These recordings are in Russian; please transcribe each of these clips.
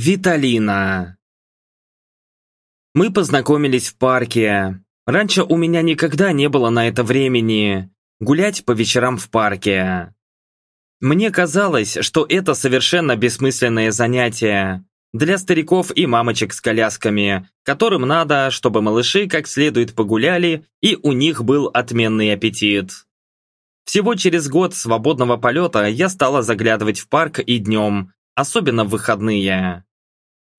Виталина. Мы познакомились в парке. Раньше у меня никогда не было на это времени. Гулять по вечерам в парке. Мне казалось, что это совершенно бессмысленное занятие. Для стариков и мамочек с колясками, которым надо, чтобы малыши как следует погуляли и у них был отменный аппетит. Всего через год свободного полета я стала заглядывать в парк и днем, особенно в выходные.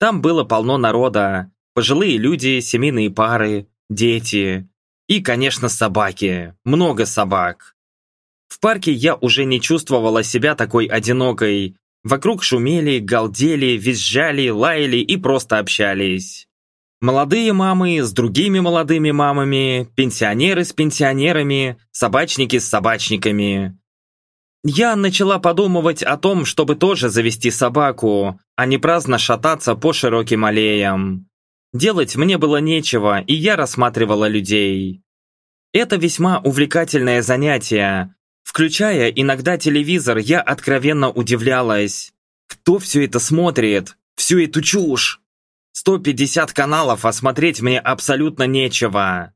Там было полно народа, пожилые люди, семейные пары, дети и, конечно, собаки, много собак. В парке я уже не чувствовала себя такой одинокой. Вокруг шумели, галдели, визжали, лаяли и просто общались. Молодые мамы с другими молодыми мамами, пенсионеры с пенсионерами, собачники с собачниками. Я начала подумывать о том, чтобы тоже завести собаку, а не праздно шататься по широким аллеям. Делать мне было нечего, и я рассматривала людей. Это весьма увлекательное занятие. Включая иногда телевизор, я откровенно удивлялась. Кто все это смотрит? Всю эту чушь? 150 каналов, а смотреть мне абсолютно нечего.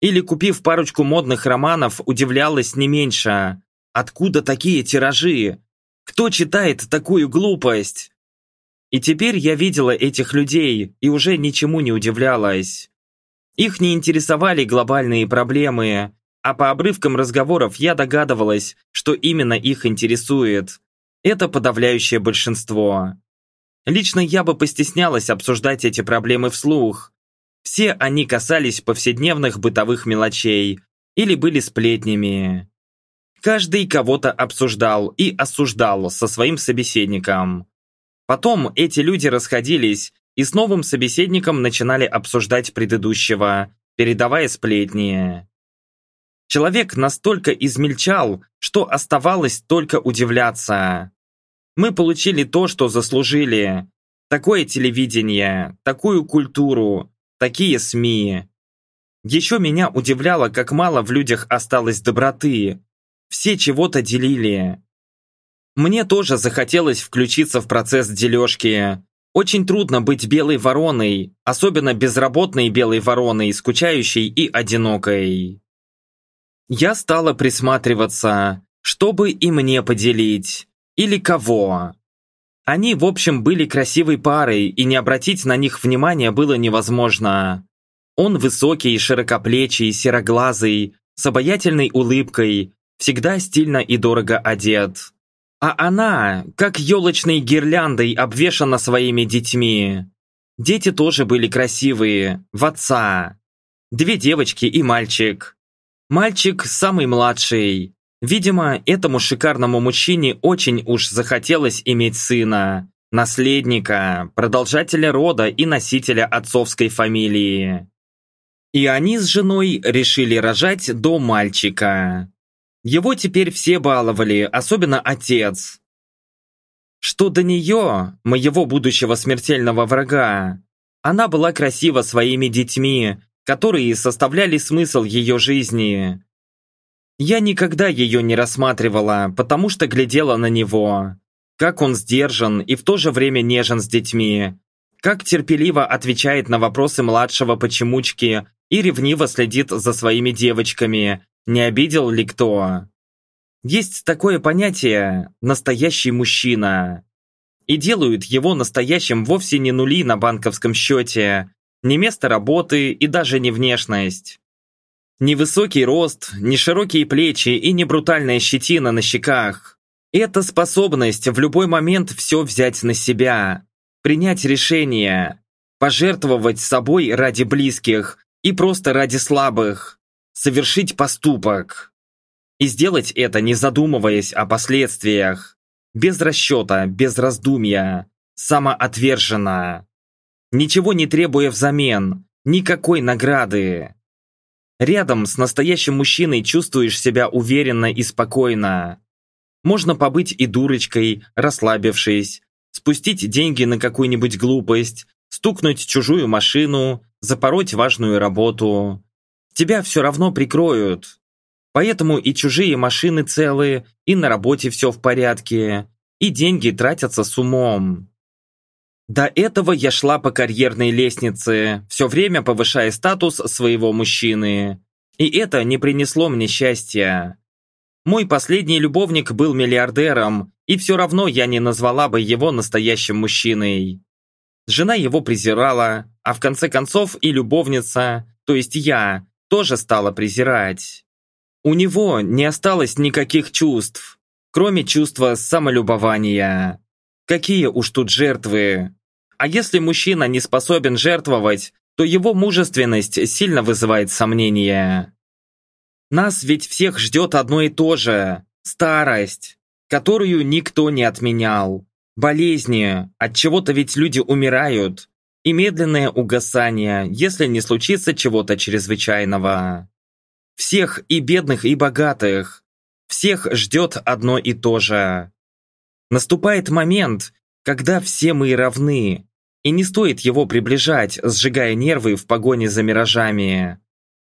Или купив парочку модных романов, удивлялась не меньше. Откуда такие тиражи? Кто читает такую глупость? И теперь я видела этих людей и уже ничему не удивлялась. Их не интересовали глобальные проблемы, а по обрывкам разговоров я догадывалась, что именно их интересует. Это подавляющее большинство. Лично я бы постеснялась обсуждать эти проблемы вслух. Все они касались повседневных бытовых мелочей или были сплетнями. Каждый кого-то обсуждал и осуждал со своим собеседником. Потом эти люди расходились и с новым собеседником начинали обсуждать предыдущего, передавая сплетни. Человек настолько измельчал, что оставалось только удивляться. Мы получили то, что заслужили. Такое телевидение, такую культуру, такие СМИ. Еще меня удивляло, как мало в людях осталось доброты, все чего-то делили. Мне тоже захотелось включиться в процесс дележки. Очень трудно быть белой вороной, особенно безработной белой вороной, скучающей и одинокой. Я стала присматриваться, чтобы и мне поделить. Или кого. Они, в общем, были красивой парой, и не обратить на них внимания было невозможно. Он высокий, широкоплечий, сероглазый, с обаятельной улыбкой, всегда стильно и дорого одет. А она, как елочной гирляндой, обвешана своими детьми. Дети тоже были красивые, в отца. Две девочки и мальчик. Мальчик самый младший. Видимо, этому шикарному мужчине очень уж захотелось иметь сына, наследника, продолжателя рода и носителя отцовской фамилии. И они с женой решили рожать до мальчика. Его теперь все баловали, особенно отец. Что до нее, моего будущего смертельного врага, она была красива своими детьми, которые составляли смысл ее жизни. Я никогда ее не рассматривала, потому что глядела на него. Как он сдержан и в то же время нежен с детьми. Как терпеливо отвечает на вопросы младшего почемучки и ревниво следит за своими девочками, не обидел ли кто? Есть такое понятие «настоящий мужчина». И делают его настоящим вовсе не нули на банковском счете, не место работы и даже не внешность. Не высокий рост, не широкие плечи и не брутальная щетина на щеках. Это способность в любой момент все взять на себя, принять решение, пожертвовать собой ради близких и просто ради слабых совершить поступок. И сделать это, не задумываясь о последствиях, без расчета, без раздумья, самоотверженно, ничего не требуя взамен, никакой награды. Рядом с настоящим мужчиной чувствуешь себя уверенно и спокойно. Можно побыть и дурочкой, расслабившись, спустить деньги на какую-нибудь глупость, стукнуть чужую машину, запороть важную работу тебя все равно прикроют. Поэтому и чужие машины целые, и на работе все в порядке, и деньги тратятся с умом. До этого я шла по карьерной лестнице, все время повышая статус своего мужчины. И это не принесло мне счастья. Мой последний любовник был миллиардером, и все равно я не назвала бы его настоящим мужчиной. Жена его презирала, а в конце концов и любовница, то есть я, тоже стала презирать. У него не осталось никаких чувств, кроме чувства самолюбования. Какие уж тут жертвы. А если мужчина не способен жертвовать, то его мужественность сильно вызывает сомнения. Нас ведь всех ждет одно и то же – старость, которую никто не отменял. Болезни, от чего-то ведь люди умирают. И медленное угасание, если не случится чего-то чрезвычайного. Всех и бедных, и богатых. Всех ждет одно и то же. Наступает момент, когда все мы равны, и не стоит его приближать, сжигая нервы в погоне за миражами.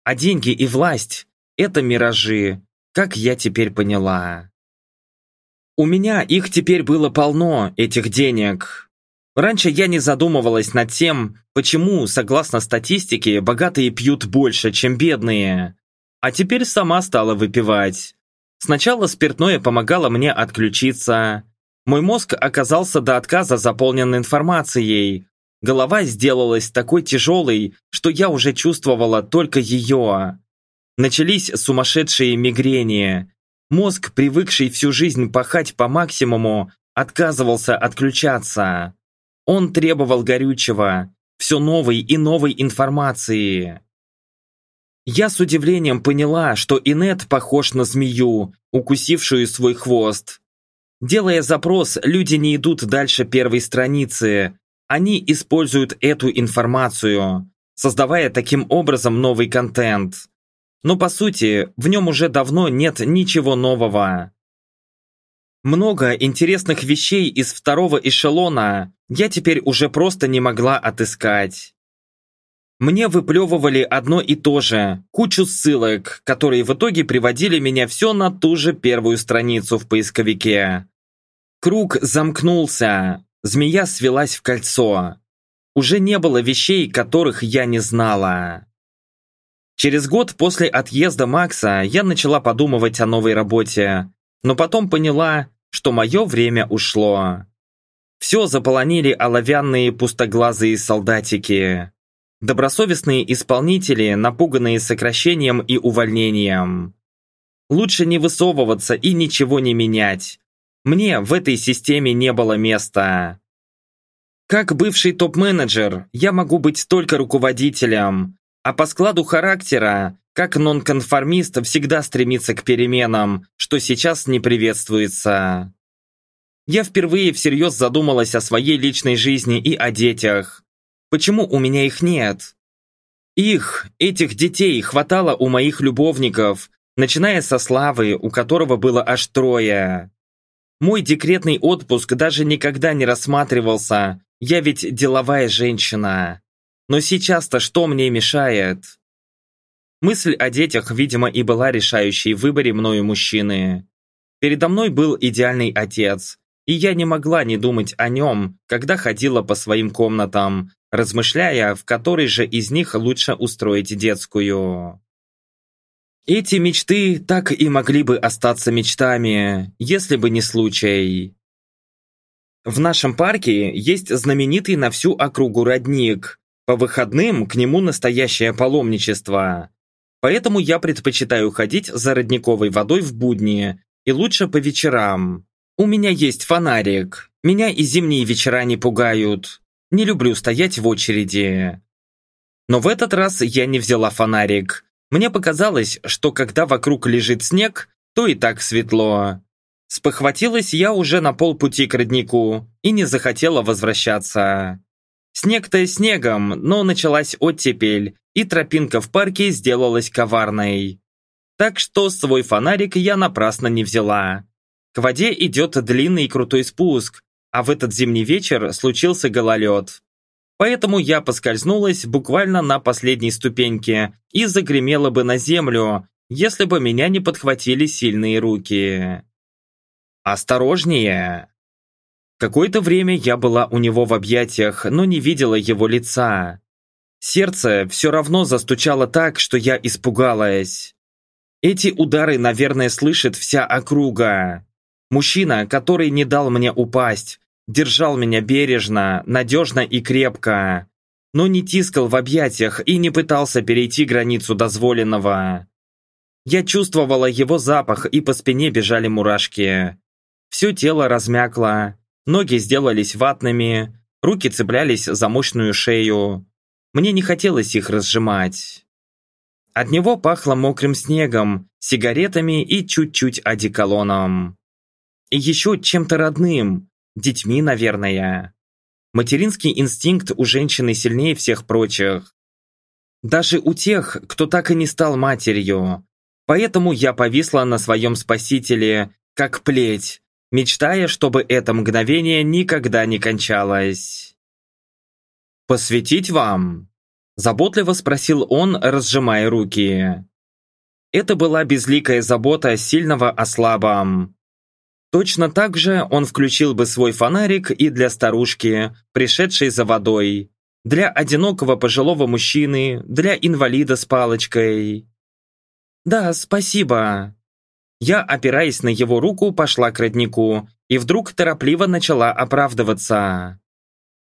А деньги и власть – это миражи, как я теперь поняла. У меня их теперь было полно, этих денег. Раньше я не задумывалась над тем, почему, согласно статистике, богатые пьют больше, чем бедные. А теперь сама стала выпивать. Сначала спиртное помогало мне отключиться, мой мозг оказался до отказа заполнен информацией. Голова сделалась такой тяжелой, что я уже чувствовала только ее. Начались сумасшедшие мигрени. Мозг, привыкший всю жизнь пахать по максимуму, отказывался отключаться. Он требовал горючего, все новой и новой информации. Я с удивлением поняла, что Инет похож на змею, укусившую свой хвост. Делая запрос, люди не идут дальше первой страницы. Они используют эту информацию, создавая таким образом новый контент. Но по сути, в нем уже давно нет ничего нового. Много интересных вещей из второго эшелона я теперь уже просто не могла отыскать. Мне выплевывали одно и то же, кучу ссылок, которые в итоге приводили меня все на ту же первую страницу в поисковике. Круг замкнулся, змея свелась в кольцо. Уже не было вещей, которых я не знала. Через год после отъезда Макса я начала подумывать о новой работе, но потом поняла, что мое время ушло. Все заполонили оловянные пустоглазые солдатики. Добросовестные исполнители, напуганные сокращением и увольнением. Лучше не высовываться и ничего не менять. Мне в этой системе не было места. Как бывший топ-менеджер, я могу быть только руководителем, а по складу характера, как нонконформист, всегда стремится к переменам, что сейчас не приветствуется. Я впервые всерьез задумалась о своей личной жизни и о детях. Почему у меня их нет? Их, этих детей, хватало у моих любовников, начиная со Славы, у которого было аж трое. Мой декретный отпуск даже никогда не рассматривался, я ведь деловая женщина. Но сейчас-то что мне мешает? Мысль о детях, видимо, и была решающей в выборе мною мужчины. Передо мной был идеальный отец, и я не могла не думать о нем, когда ходила по своим комнатам, размышляя, в которой же из них лучше устроить детскую. Эти мечты так и могли бы остаться мечтами, если бы не случай. В нашем парке есть знаменитый на всю округу родник. По выходным к нему настоящее паломничество. Поэтому я предпочитаю ходить за родниковой водой в будни, и лучше по вечерам. У меня есть фонарик. Меня и зимние вечера не пугают. Не люблю стоять в очереди. Но в этот раз я не взяла фонарик. Мне показалось, что когда вокруг лежит снег, то и так светло. Спохватилась я уже на полпути к роднику и не захотела возвращаться. Снег-то снегом, но началась оттепель, и тропинка в парке сделалась коварной. Так что свой фонарик я напрасно не взяла. К воде идет длинный и крутой спуск, а в этот зимний вечер случился гололед. Поэтому я поскользнулась буквально на последней ступеньке и загремела бы на землю, если бы меня не подхватили сильные руки. «Осторожнее!» Какое-то время я была у него в объятиях, но не видела его лица. Сердце все равно застучало так, что я испугалась. Эти удары, наверное, слышит вся округа. Мужчина, который не дал мне упасть, держал меня бережно, надежно и крепко, но не тискал в объятиях и не пытался перейти границу дозволенного. Я чувствовала его запах, и по спине бежали мурашки. Все тело размякло, ноги сделались ватными, руки цеплялись за мощную шею. Мне не хотелось их разжимать. От него пахло мокрым снегом, сигаретами и чуть-чуть одеколоном. И еще чем-то родным, детьми, наверное. Материнский инстинкт у женщины сильнее всех прочих. Даже у тех, кто так и не стал матерью. Поэтому я повисла на своем спасителе, как плеть, мечтая, чтобы это мгновение никогда не кончалось. «Посвятить вам?» Заботливо спросил он, разжимая руки. Это была безликая забота сильного о слабом. Точно так же он включил бы свой фонарик и для старушки, пришедшей за водой, для одинокого пожилого мужчины, для инвалида с палочкой. «Да, спасибо». Я, опираясь на его руку, пошла к роднику и вдруг торопливо начала оправдываться.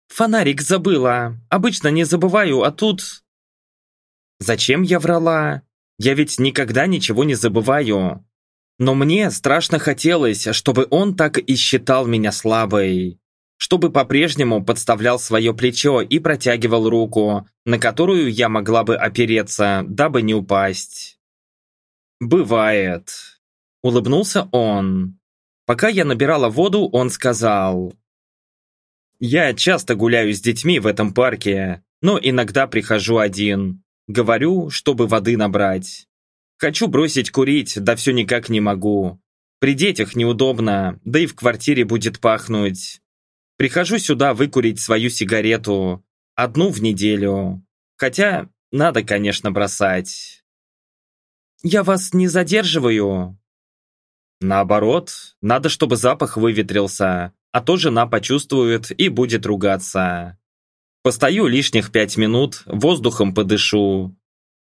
Фонарик забыла. Обычно не забываю, а тут... Зачем я врала? Я ведь никогда ничего не забываю. Но мне страшно хотелось, чтобы он так и считал меня слабой. Чтобы по-прежнему подставлял свое плечо и протягивал руку, на которую я могла бы опереться, дабы не упасть. «Бывает», — улыбнулся он. Пока я набирала воду, он сказал. Я часто гуляю с детьми в этом парке, но иногда прихожу один. Говорю, чтобы воды набрать. Хочу бросить курить, да все никак не могу. При детях неудобно, да и в квартире будет пахнуть. Прихожу сюда выкурить свою сигарету. Одну в неделю. Хотя, надо, конечно, бросать. «Я вас не задерживаю?» Наоборот, надо, чтобы запах выветрился а то жена почувствует и будет ругаться. Постою лишних пять минут, воздухом подышу.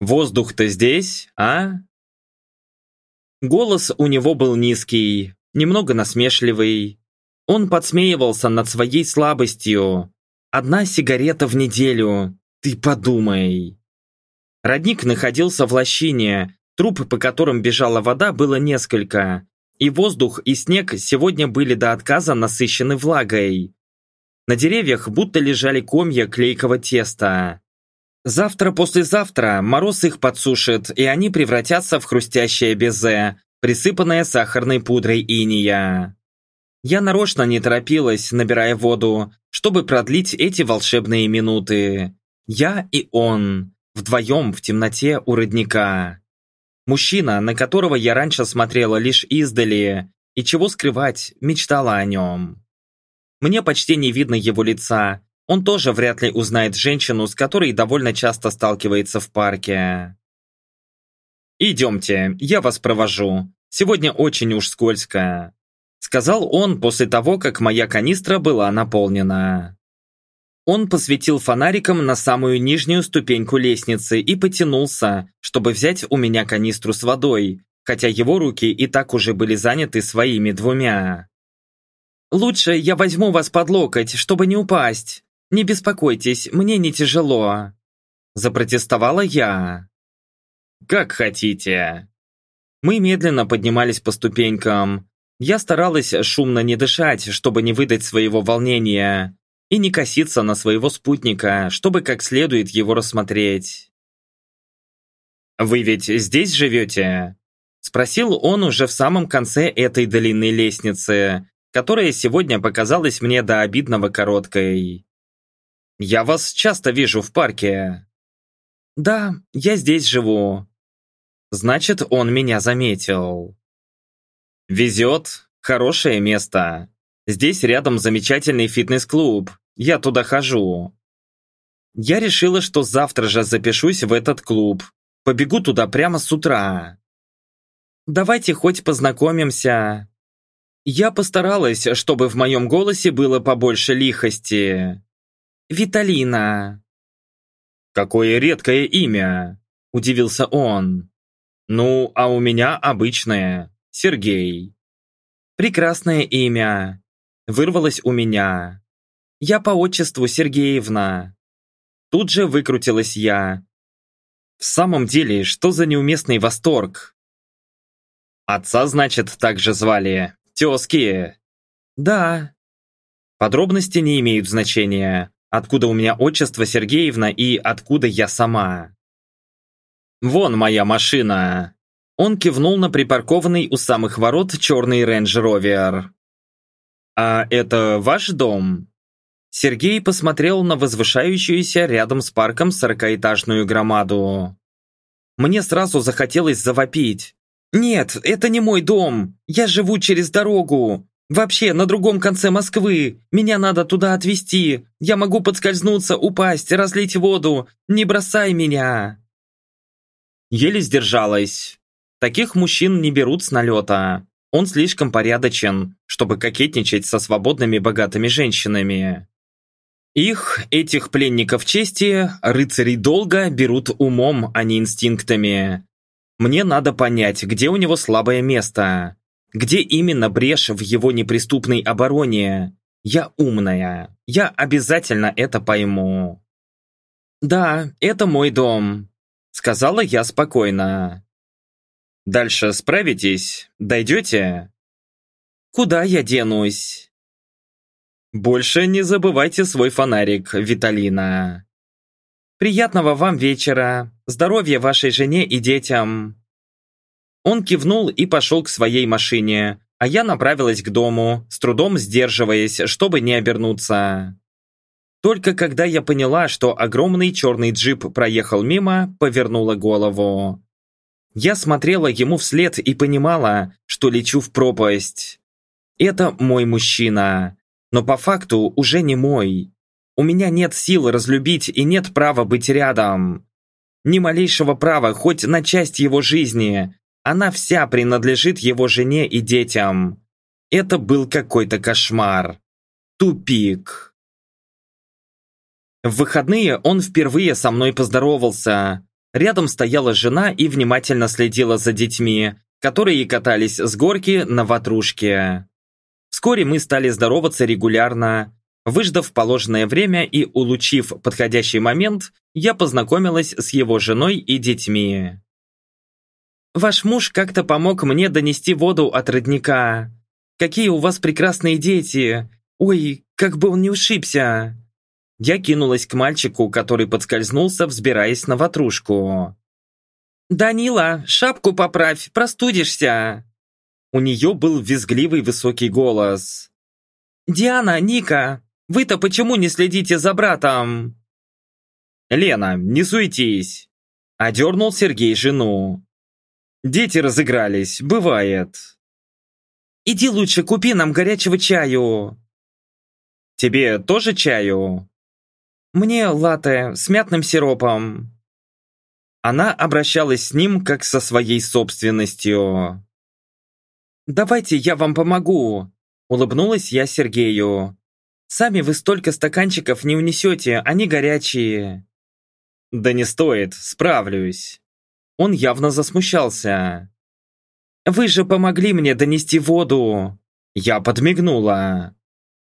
Воздух-то здесь, а? Голос у него был низкий, немного насмешливый. Он подсмеивался над своей слабостью. Одна сигарета в неделю, ты подумай. Родник находился в лощине, труп, по которым бежала вода, было несколько, и воздух, и снег сегодня были до отказа насыщены влагой. На деревьях будто лежали комья клейкого теста. Завтра-послезавтра мороз их подсушит, и они превратятся в хрустящее безе, присыпанное сахарной пудрой иния. Я нарочно не торопилась, набирая воду, чтобы продлить эти волшебные минуты. Я и он, вдвоем в темноте у родника. Мужчина, на которого я раньше смотрела лишь издали, и чего скрывать, мечтала о нем. Мне почти не видно его лица, он тоже вряд ли узнает женщину, с которой довольно часто сталкивается в парке. «Идемте, я вас провожу. Сегодня очень уж скользко», сказал он после того, как моя канистра была наполнена. Он посветил фонариком на самую нижнюю ступеньку лестницы и потянулся, чтобы взять у меня канистру с водой, хотя его руки и так уже были заняты своими двумя. «Лучше я возьму вас под локоть, чтобы не упасть. Не беспокойтесь, мне не тяжело», – запротестовала я. «Как хотите». Мы медленно поднимались по ступенькам. Я старалась шумно не дышать, чтобы не выдать своего волнения, и не коситься на своего спутника, чтобы как следует его рассмотреть. «Вы ведь здесь живете?» Спросил он уже в самом конце этой длинной лестницы, которая сегодня показалась мне до обидного короткой. «Я вас часто вижу в парке». «Да, я здесь живу». Значит, он меня заметил. «Везет. Хорошее место. Здесь рядом замечательный фитнес-клуб. Я туда хожу. Я решила, что завтра же запишусь в этот клуб. Побегу туда прямо с утра. Давайте хоть познакомимся. Я постаралась, чтобы в моем голосе было побольше лихости. «Виталина». «Какое редкое имя!» – удивился он. «Ну, а у меня обычное. Сергей». «Прекрасное имя», – вырвалось у меня. «Я по отчеству Сергеевна». Тут же выкрутилась я. В самом деле, что за неуместный восторг? Отца, значит, также звали. Тезки. Да. Подробности не имеют значения. Откуда у меня отчество Сергеевна и откуда я сама. Вон моя машина. Он кивнул на припаркованный у самых ворот черный рейндж ровер. «А это ваш дом?» Сергей посмотрел на возвышающуюся рядом с парком сорокаэтажную громаду. Мне сразу захотелось завопить. «Нет, это не мой дом! Я живу через дорогу! Вообще, на другом конце Москвы! Меня надо туда отвезти! Я могу подскользнуться, упасть, разлить воду! Не бросай меня!» Еле сдержалась. Таких мужчин не берут с налета. Он слишком порядочен, чтобы кокетничать со свободными богатыми женщинами. Их, этих пленников чести, рыцари долго берут умом, а не инстинктами. Мне надо понять, где у него слабое место. Где именно брешь в его неприступной обороне. Я умная. Я обязательно это пойму. «Да, это мой дом», — сказала я спокойно. «Дальше справитесь? Дойдете?» «Куда я денусь?» Больше не забывайте свой фонарик, Виталина. Приятного вам вечера. Здоровья вашей жене и детям. Он кивнул и пошел к своей машине, а я направилась к дому, с трудом сдерживаясь, чтобы не обернуться. Только когда я поняла, что огромный черный джип проехал мимо, повернула голову. Я смотрела ему вслед и понимала, что лечу в пропасть. Это мой мужчина но по факту уже не мой. У меня нет сил разлюбить и нет права быть рядом. Ни малейшего права хоть на часть его жизни. Она вся принадлежит его жене и детям. Это был какой-то кошмар. Тупик. В выходные он впервые со мной поздоровался. Рядом стояла жена и внимательно следила за детьми, которые катались с горки на ватрушке. Вскоре мы стали здороваться регулярно. Выждав положенное время и улучив подходящий момент, я познакомилась с его женой и детьми. «Ваш муж как-то помог мне донести воду от родника. Какие у вас прекрасные дети! Ой, как бы он не ушибся!» Я кинулась к мальчику, который подскользнулся, взбираясь на ватрушку. «Данила, шапку поправь, простудишься!» У нее был визгливый высокий голос. «Диана, Ника, вы-то почему не следите за братом?» «Лена, не суетись!» Одернул Сергей жену. «Дети разыгрались, бывает». «Иди лучше купи нам горячего чаю». «Тебе тоже чаю?» «Мне латте с мятным сиропом». Она обращалась с ним как со своей собственностью. «Давайте я вам помогу!» Улыбнулась я Сергею. «Сами вы столько стаканчиков не унесете, они горячие!» «Да не стоит, справлюсь!» Он явно засмущался. «Вы же помогли мне донести воду!» Я подмигнула.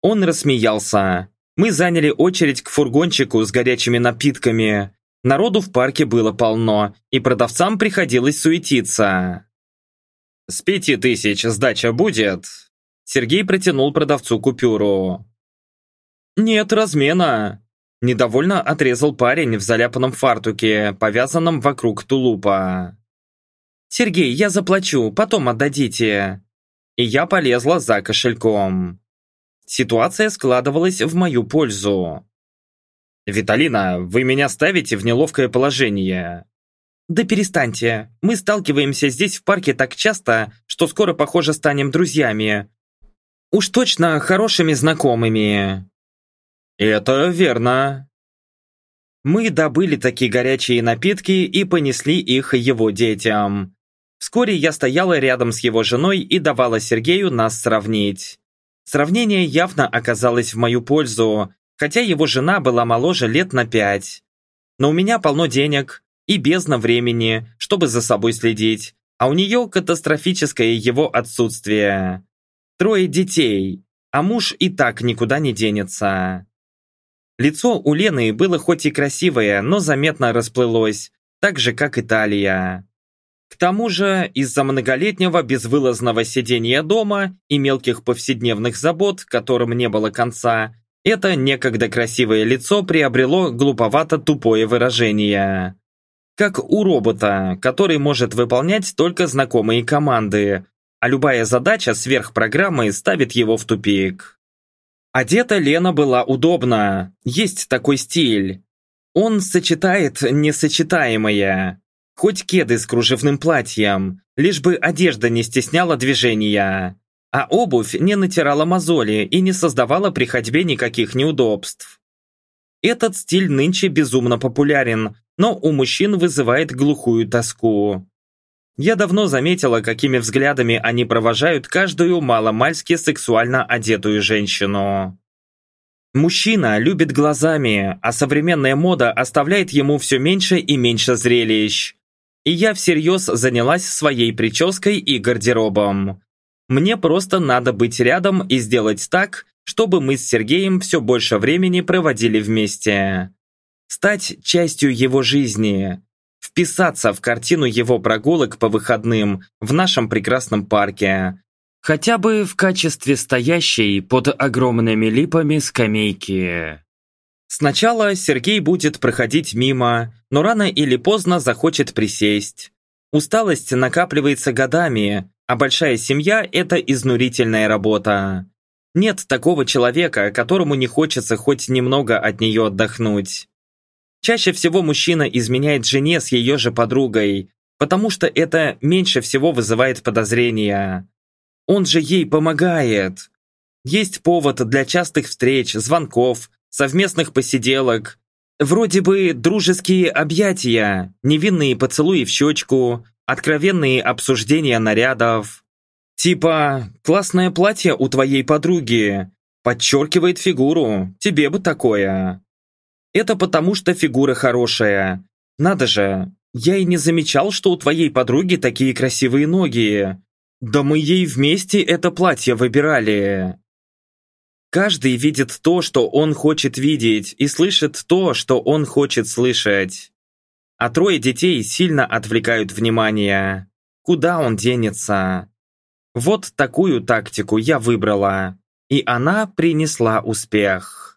Он рассмеялся. Мы заняли очередь к фургончику с горячими напитками. Народу в парке было полно, и продавцам приходилось суетиться. «С пяти тысяч сдача будет?» Сергей протянул продавцу купюру. «Нет размена!» Недовольно отрезал парень в заляпанном фартуке, повязанном вокруг тулупа. «Сергей, я заплачу, потом отдадите!» И я полезла за кошельком. Ситуация складывалась в мою пользу. «Виталина, вы меня ставите в неловкое положение. «Да перестаньте. Мы сталкиваемся здесь в парке так часто, что скоро, похоже, станем друзьями. Уж точно хорошими знакомыми». «Это верно». Мы добыли такие горячие напитки и понесли их его детям. Вскоре я стояла рядом с его женой и давала Сергею нас сравнить. Сравнение явно оказалось в мою пользу, хотя его жена была моложе лет на пять. Но у меня полно денег и бездна времени, чтобы за собой следить, а у нее катастрофическое его отсутствие. Трое детей, а муж и так никуда не денется. Лицо у Лены было хоть и красивое, но заметно расплылось, так же, как и талия. К тому же, из-за многолетнего безвылазного сидения дома и мелких повседневных забот, которым не было конца, это некогда красивое лицо приобрело глуповато-тупое выражение. Как у робота, который может выполнять только знакомые команды, а любая задача сверх программы ставит его в тупик. Одета Лена была удобно, есть такой стиль. Он сочетает несочетаемое. Хоть кеды с кружевным платьем, лишь бы одежда не стесняла движения, а обувь не натирала мозоли и не создавала при ходьбе никаких неудобств. Этот стиль нынче безумно популярен, но у мужчин вызывает глухую тоску. Я давно заметила, какими взглядами они провожают каждую маломальски сексуально одетую женщину. Мужчина любит глазами, а современная мода оставляет ему все меньше и меньше зрелищ и я всерьез занялась своей прической и гардеробом. Мне просто надо быть рядом и сделать так, чтобы мы с Сергеем все больше времени проводили вместе. Стать частью его жизни. Вписаться в картину его прогулок по выходным в нашем прекрасном парке. Хотя бы в качестве стоящей под огромными липами скамейки. Сначала Сергей будет проходить мимо, но рано или поздно захочет присесть. Усталость накапливается годами, а большая семья – это изнурительная работа. Нет такого человека, которому не хочется хоть немного от нее отдохнуть. Чаще всего мужчина изменяет жене с ее же подругой, потому что это меньше всего вызывает подозрения. Он же ей помогает. Есть повод для частых встреч, звонков, совместных посиделок. Вроде бы дружеские объятия, невинные поцелуи в щечку, откровенные обсуждения нарядов. Типа, классное платье у твоей подруги, подчеркивает фигуру, тебе бы такое. Это потому, что фигура хорошая. Надо же, я и не замечал, что у твоей подруги такие красивые ноги. Да мы ей вместе это платье выбирали. Каждый видит то, что он хочет видеть, и слышит то, что он хочет слышать. А трое детей сильно отвлекают внимание. Куда он денется? Вот такую тактику я выбрала, и она принесла успех.